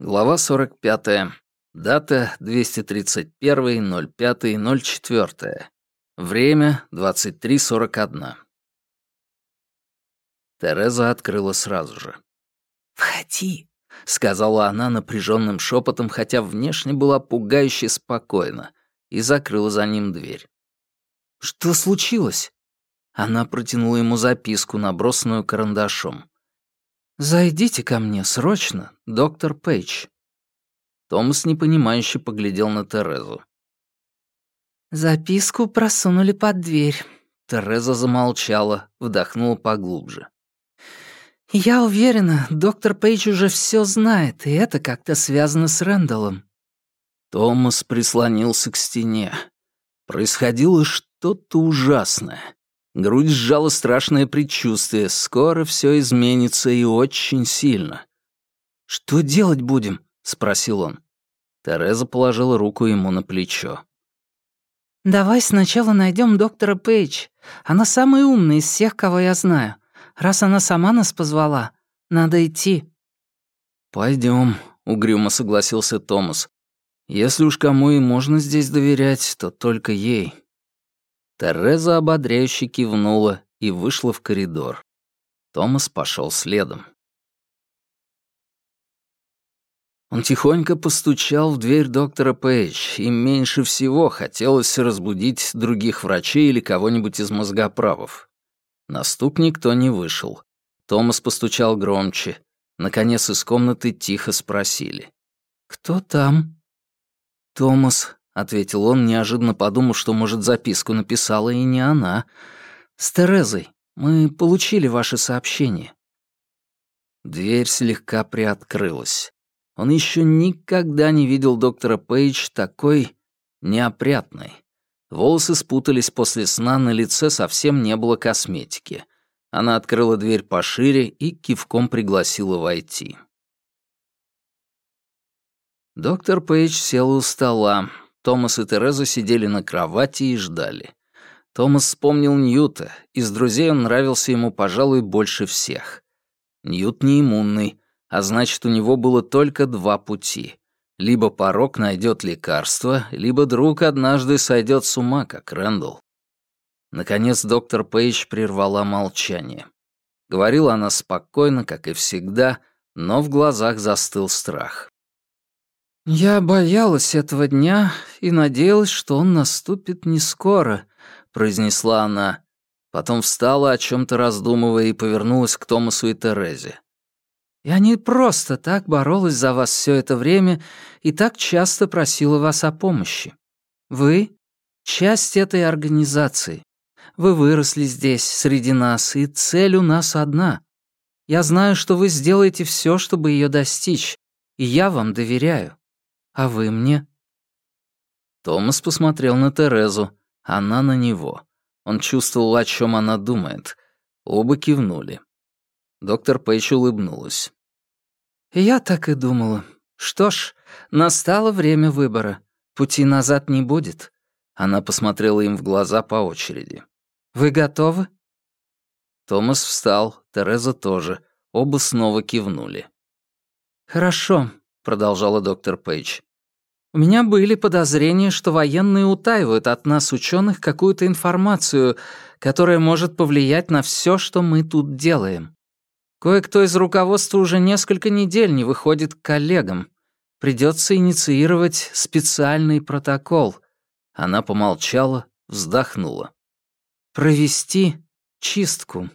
Глава 45. Дата 231.05.04. Время 23.41. Тереза открыла сразу же. «Входи», — сказала она напряженным шепотом, хотя внешне была пугающе спокойна, и закрыла за ним дверь. «Что случилось?» Она протянула ему записку, набросанную карандашом. «Зайдите ко мне, срочно, доктор Пейдж». Томас непонимающе поглядел на Терезу. «Записку просунули под дверь». Тереза замолчала, вдохнула поглубже. «Я уверена, доктор Пейдж уже все знает, и это как-то связано с Рэндаллом». Томас прислонился к стене. Происходило что-то ужасное. Грудь сжала страшное предчувствие. Скоро все изменится и очень сильно. «Что делать будем?» — спросил он. Тереза положила руку ему на плечо. «Давай сначала найдем доктора Пейдж. Она самая умная из всех, кого я знаю. Раз она сама нас позвала, надо идти». Пойдем, угрюмо согласился Томас. «Если уж кому и можно здесь доверять, то только ей». Тереза ободряюще кивнула и вышла в коридор. Томас пошел следом. Он тихонько постучал в дверь доктора Пейдж, и меньше всего хотелось разбудить других врачей или кого-нибудь из мозгоправов. На стук никто не вышел. Томас постучал громче. Наконец из комнаты тихо спросили. «Кто там?» «Томас», ответил он, неожиданно подумав, что, может, записку написала и не она. «С Терезой. Мы получили ваше сообщение». Дверь слегка приоткрылась. Он еще никогда не видел доктора Пейдж такой неопрятной. Волосы спутались после сна, на лице совсем не было косметики. Она открыла дверь пошире и кивком пригласила войти. Доктор Пейдж сел у стола, Томас и Тереза сидели на кровати и ждали. Томас вспомнил Ньюта, из друзей он нравился ему, пожалуй, больше всех. Ньют не иммунный, а значит, у него было только два пути. Либо порог найдет лекарство, либо друг однажды сойдет с ума, как Рэндалл. Наконец доктор Пейдж прервала молчание. Говорила она спокойно, как и всегда, но в глазах застыл страх. «Я боялась этого дня и надеялась, что он наступит не скоро», — произнесла она. Потом встала, о чем то раздумывая, и повернулась к Томасу и Терезе. «Я не просто так боролась за вас все это время и так часто просила вас о помощи. Вы — часть этой организации. Вы выросли здесь, среди нас, и цель у нас одна. Я знаю, что вы сделаете все, чтобы ее достичь, и я вам доверяю. А вы мне?» Томас посмотрел на Терезу, она на него. Он чувствовал, о чем она думает. Оба кивнули. Доктор Пейдж улыбнулась. «Я так и думала. Что ж, настало время выбора. Пути назад не будет». Она посмотрела им в глаза по очереди. «Вы готовы?» Томас встал, Тереза тоже. Оба снова кивнули. «Хорошо», — продолжала доктор Пейдж. У меня были подозрения, что военные утаивают от нас, ученых, какую-то информацию, которая может повлиять на все, что мы тут делаем. Кое-кто из руководства уже несколько недель не выходит к коллегам. Придется инициировать специальный протокол. Она помолчала, вздохнула. Провести чистку.